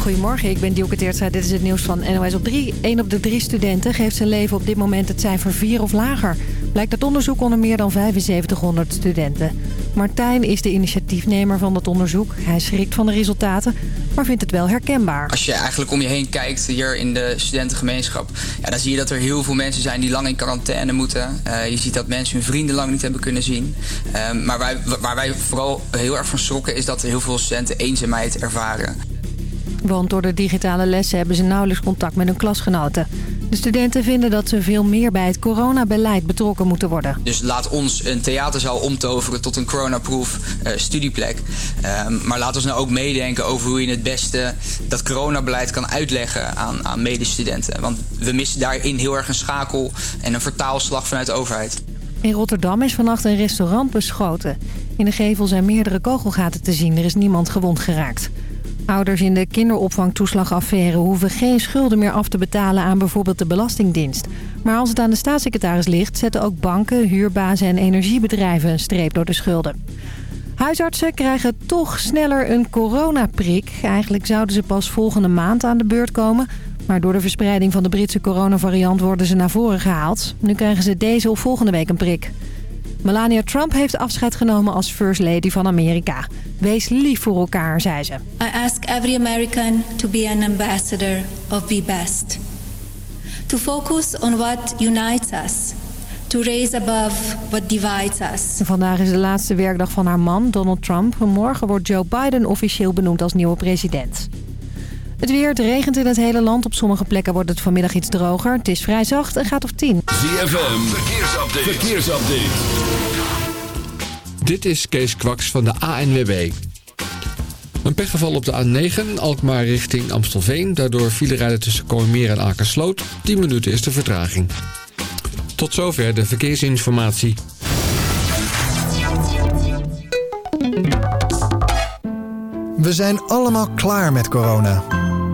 Goedemorgen, ik ben Dielke Teertstra. Dit is het nieuws van NOS op 3. 1 op de drie studenten geeft zijn leven op dit moment het cijfer 4 of lager. Blijkt uit onderzoek onder meer dan 7500 studenten. Martijn is de initiatiefnemer van dat onderzoek. Hij schrikt van de resultaten, maar vindt het wel herkenbaar. Als je eigenlijk om je heen kijkt hier in de studentengemeenschap... Ja, dan zie je dat er heel veel mensen zijn die lang in quarantaine moeten. Uh, je ziet dat mensen hun vrienden lang niet hebben kunnen zien. Uh, maar wij, waar wij vooral heel erg van schrokken is dat heel veel studenten eenzaamheid ervaren. Want door de digitale lessen hebben ze nauwelijks contact met hun klasgenoten. De studenten vinden dat ze veel meer bij het coronabeleid betrokken moeten worden. Dus laat ons een theaterzaal omtoveren tot een coronaproof uh, studieplek. Uh, maar laat ons nou ook meedenken over hoe je het beste dat coronabeleid kan uitleggen aan, aan medestudenten. Want we missen daarin heel erg een schakel en een vertaalslag vanuit de overheid. In Rotterdam is vannacht een restaurant beschoten. In de gevel zijn meerdere kogelgaten te zien. Er is niemand gewond geraakt. Ouders in de kinderopvangtoeslagaffaire hoeven geen schulden meer af te betalen aan bijvoorbeeld de Belastingdienst. Maar als het aan de staatssecretaris ligt, zetten ook banken, huurbazen en energiebedrijven een streep door de schulden. Huisartsen krijgen toch sneller een coronaprik. Eigenlijk zouden ze pas volgende maand aan de beurt komen. Maar door de verspreiding van de Britse coronavariant worden ze naar voren gehaald. Nu krijgen ze deze of volgende week een prik. Melania Trump heeft afscheid genomen als First Lady van Amerika. Wees lief voor elkaar, zei ze. I ask every American to be an ambassador of Be Best. To focus on what unites us. To raise above what divides us. Vandaag is de laatste werkdag van haar man, Donald Trump. Morgen wordt Joe Biden officieel benoemd als nieuwe president. Het weer, het regent in het hele land. Op sommige plekken wordt het vanmiddag iets droger. Het is vrij zacht en gaat op 10. ZFM, verkeersupdate. verkeersupdate. Dit is Kees Kwaks van de ANWB. Een pechgeval op de A9, Alkmaar richting Amstelveen. Daardoor file rijden tussen Kooimeer en Akersloot. 10 minuten is de vertraging. Tot zover de verkeersinformatie. We zijn allemaal klaar met corona.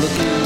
looking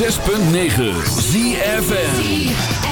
106.9 ZFN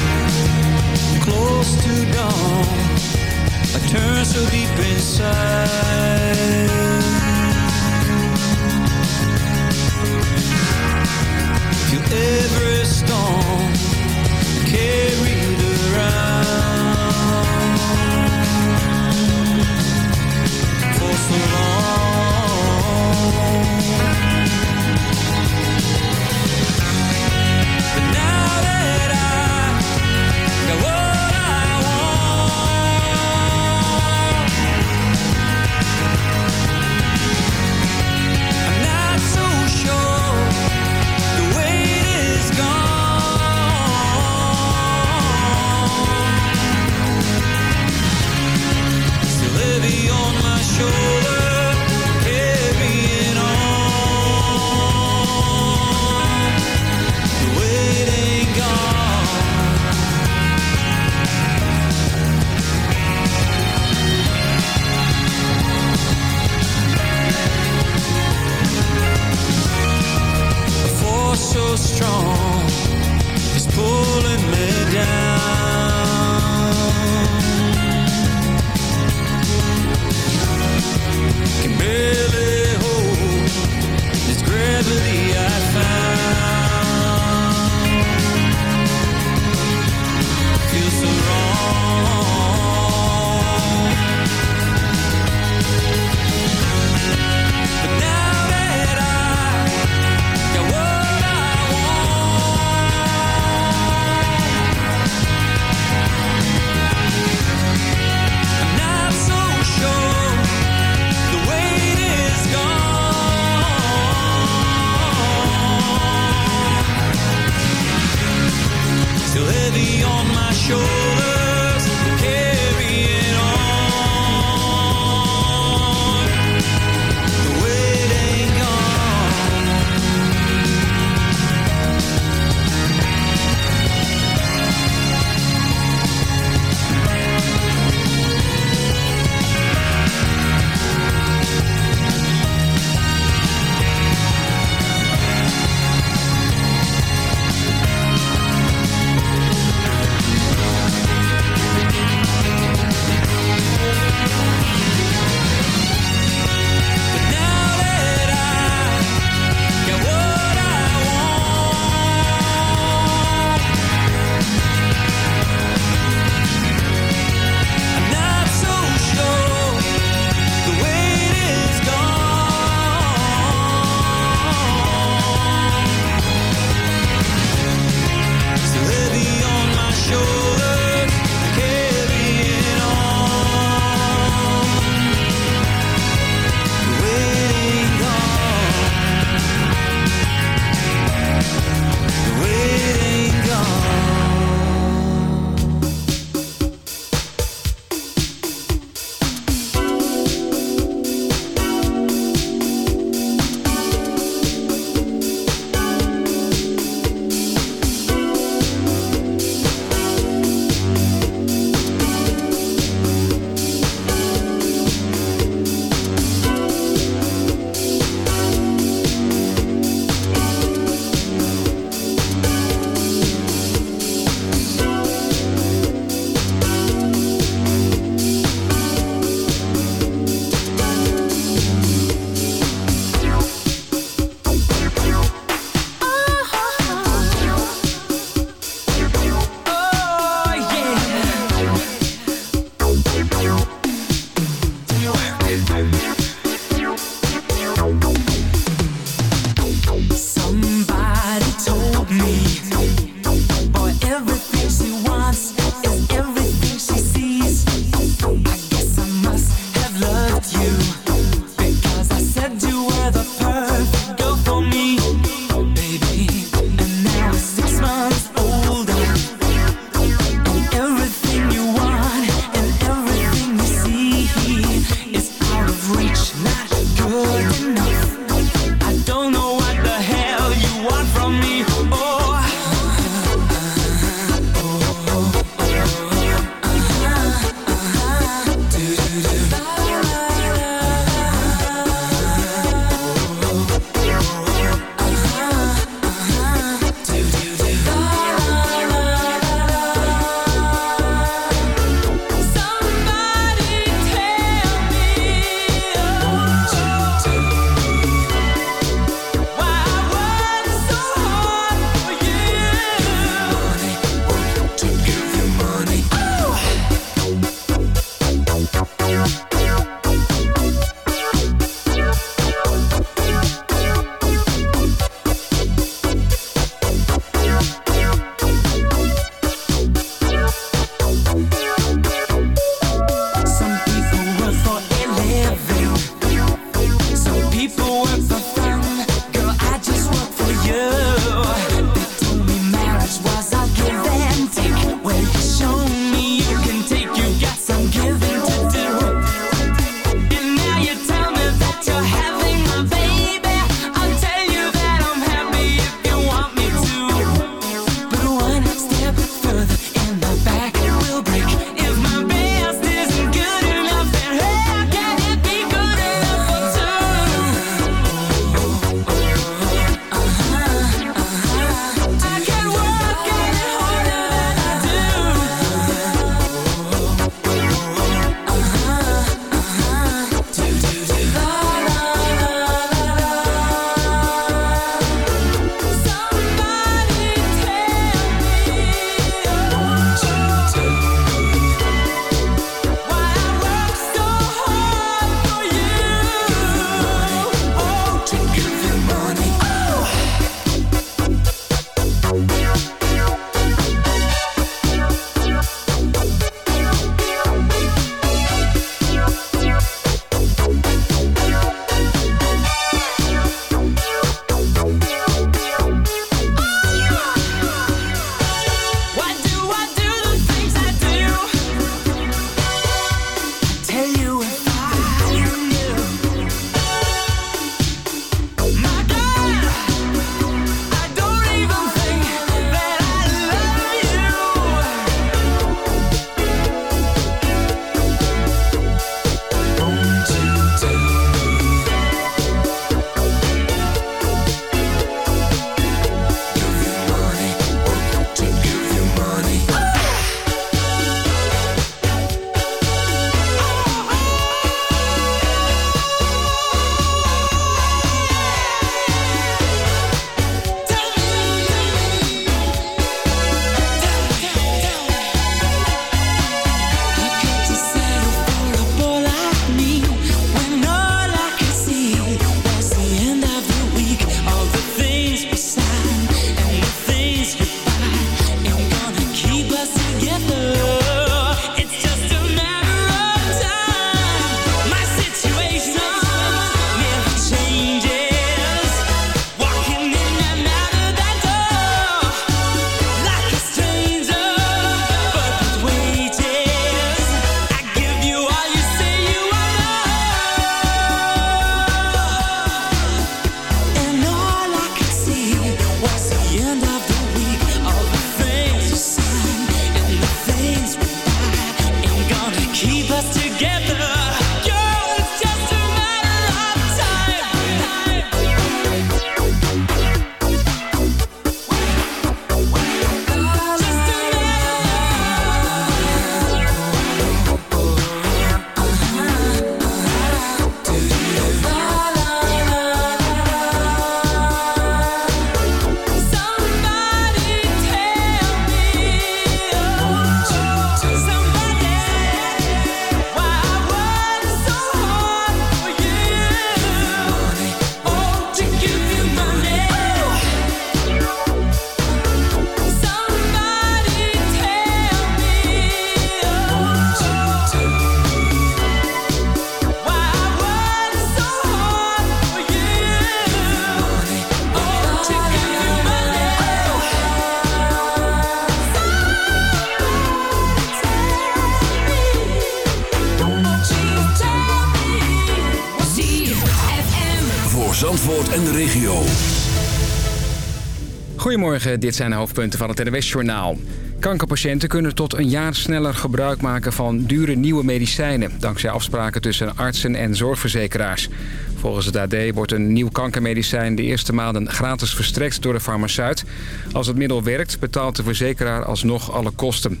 Dit zijn de hoofdpunten van het NWS-journaal. Kankerpatiënten kunnen tot een jaar sneller gebruik maken van dure nieuwe medicijnen... dankzij afspraken tussen artsen en zorgverzekeraars. Volgens het AD wordt een nieuw kankermedicijn de eerste maanden gratis verstrekt door de farmaceut. Als het middel werkt, betaalt de verzekeraar alsnog alle kosten.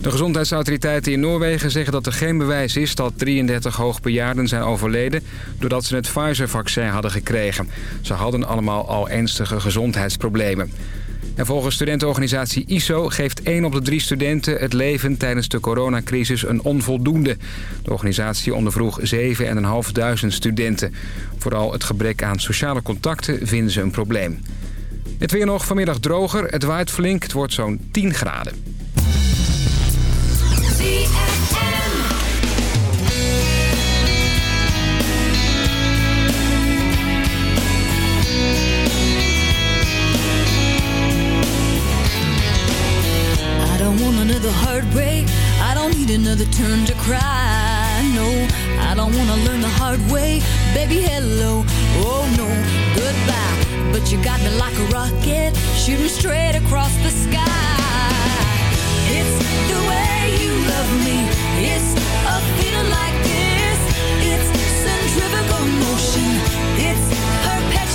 De gezondheidsautoriteiten in Noorwegen zeggen dat er geen bewijs is dat 33 hoogbejaarden zijn overleden doordat ze het Pfizer-vaccin hadden gekregen. Ze hadden allemaal al ernstige gezondheidsproblemen. En volgens studentenorganisatie ISO geeft 1 op de 3 studenten het leven tijdens de coronacrisis een onvoldoende. De organisatie ondervroeg 7.500 studenten. Vooral het gebrek aan sociale contacten vinden ze een probleem. Het weer nog vanmiddag droger, het waait flink, het wordt zo'n 10 graden. Shooting straight across the sky.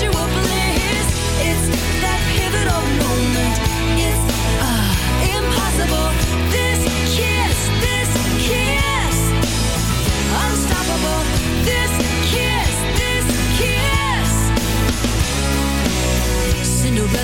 Perpetual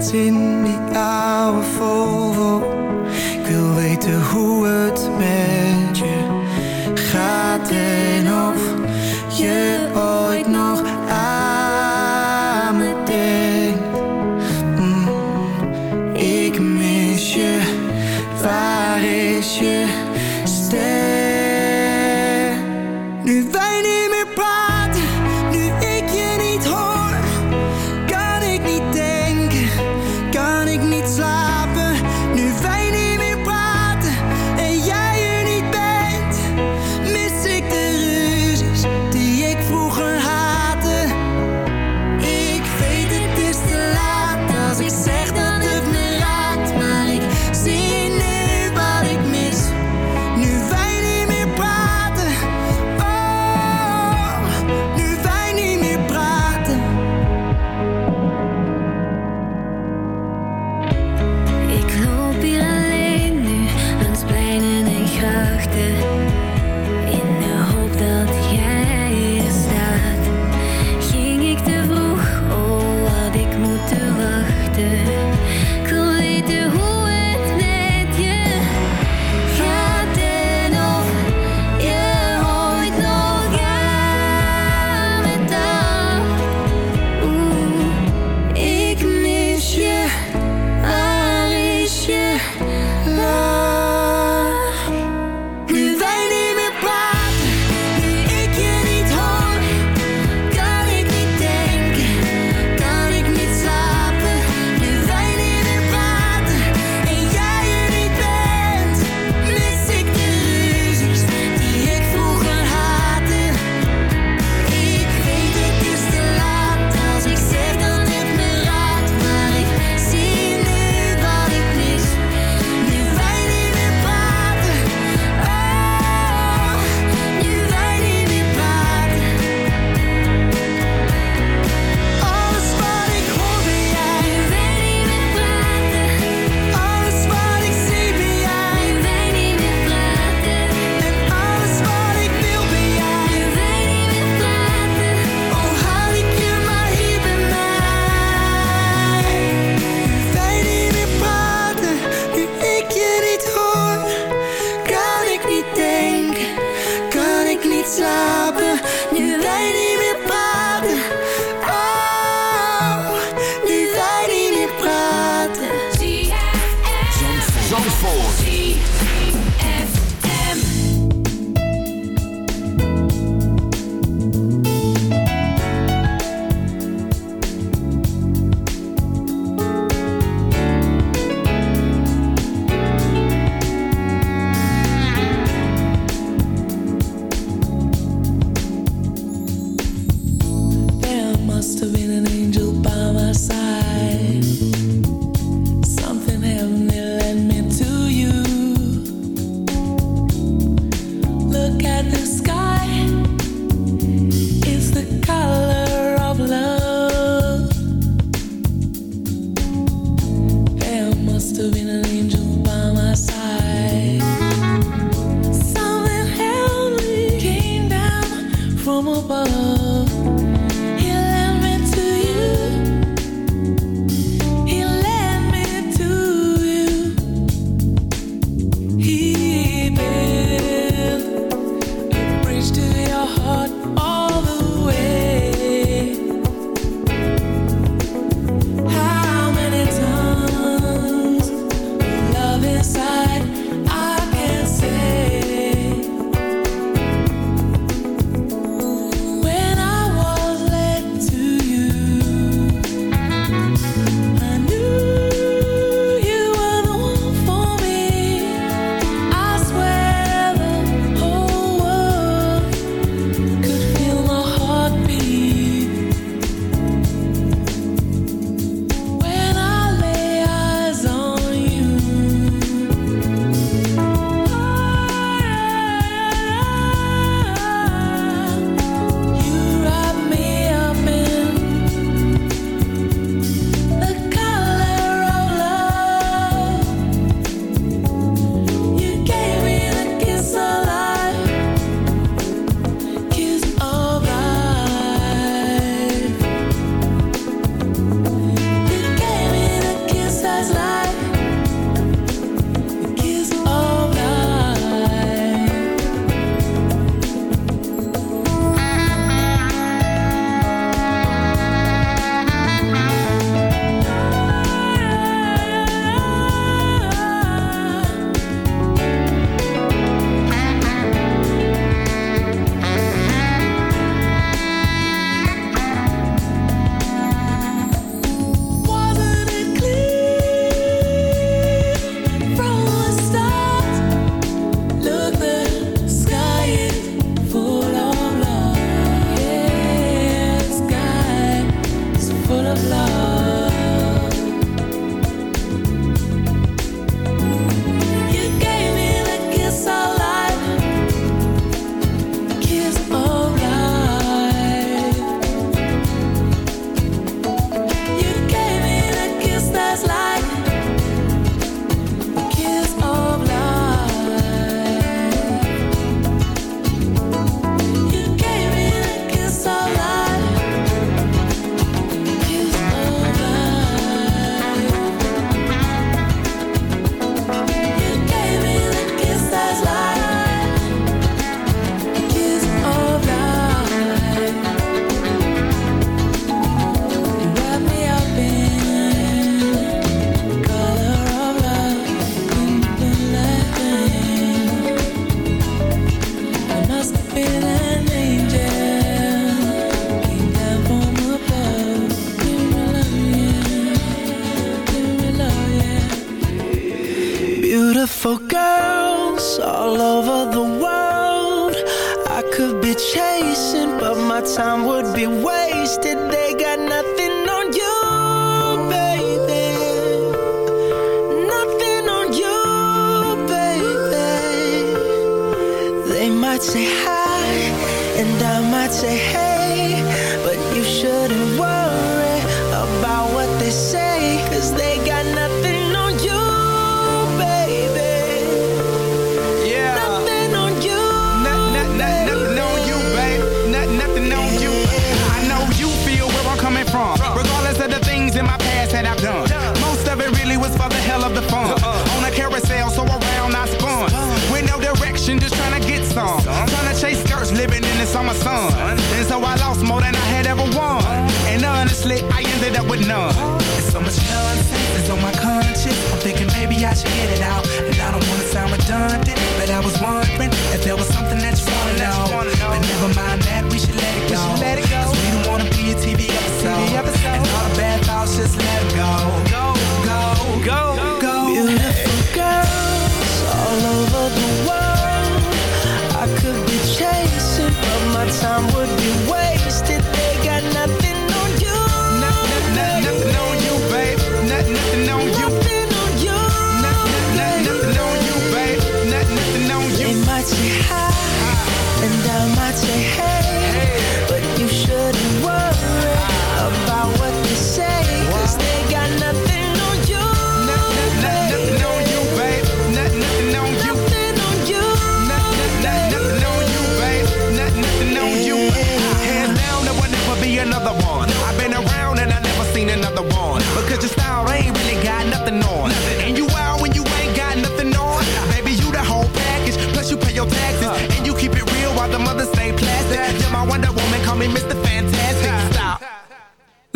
Steeds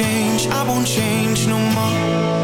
change, I won't change no more.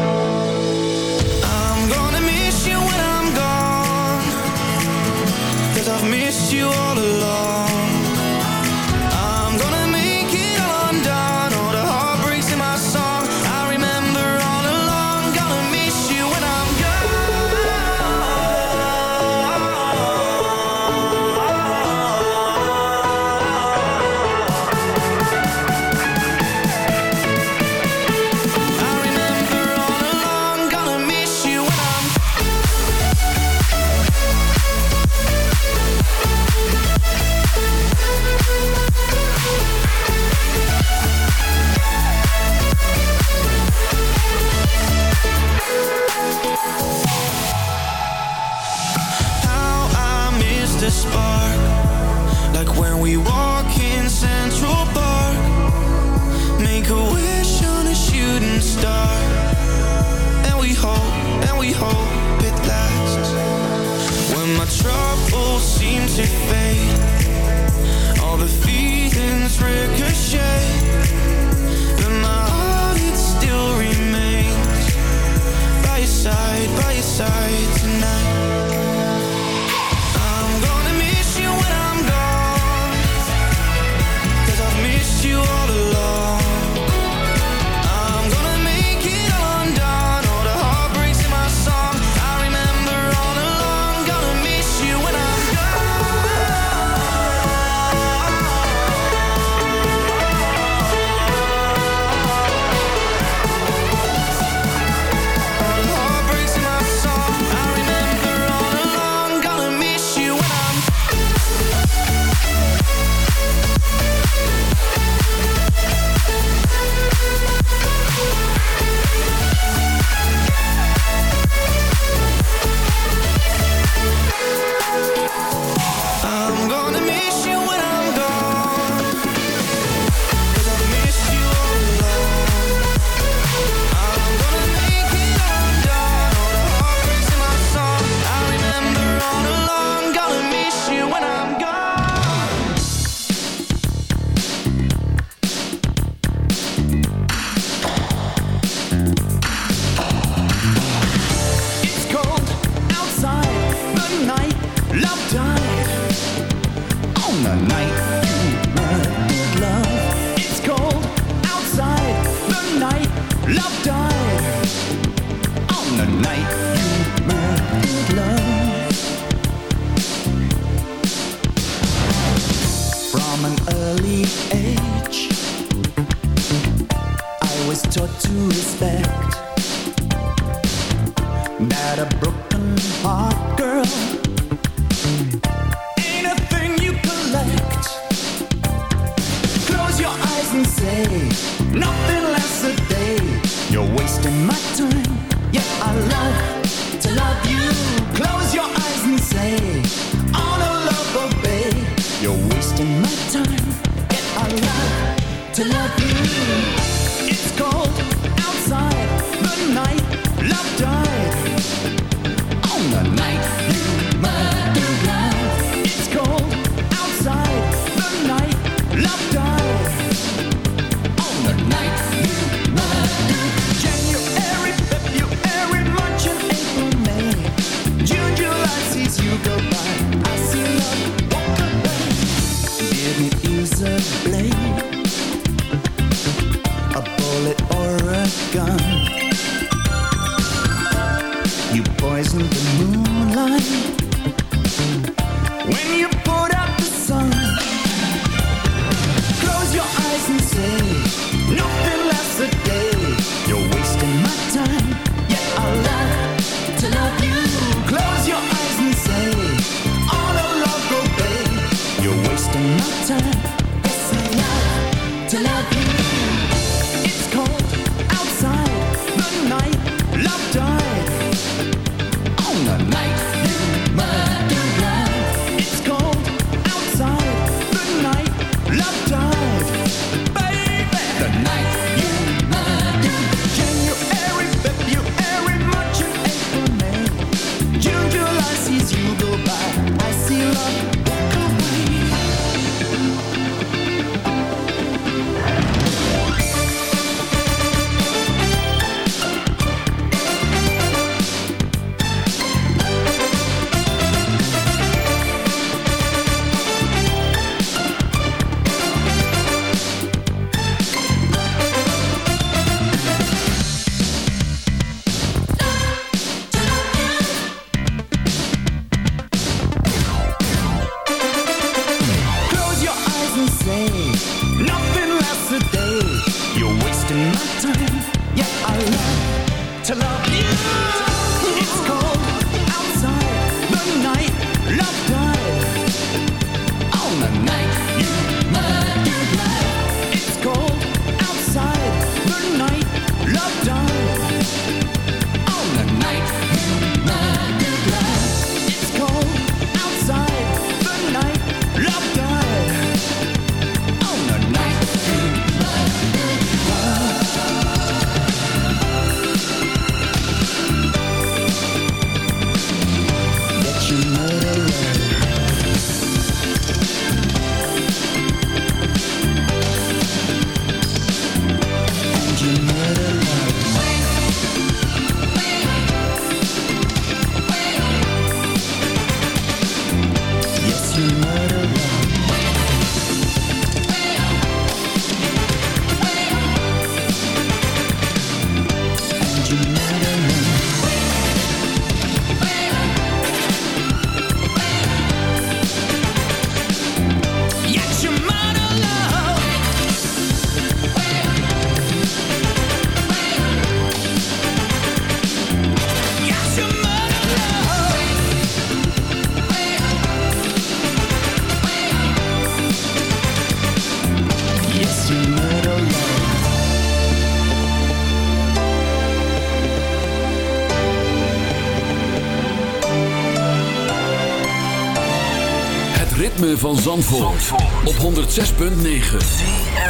106.9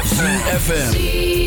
ZFM.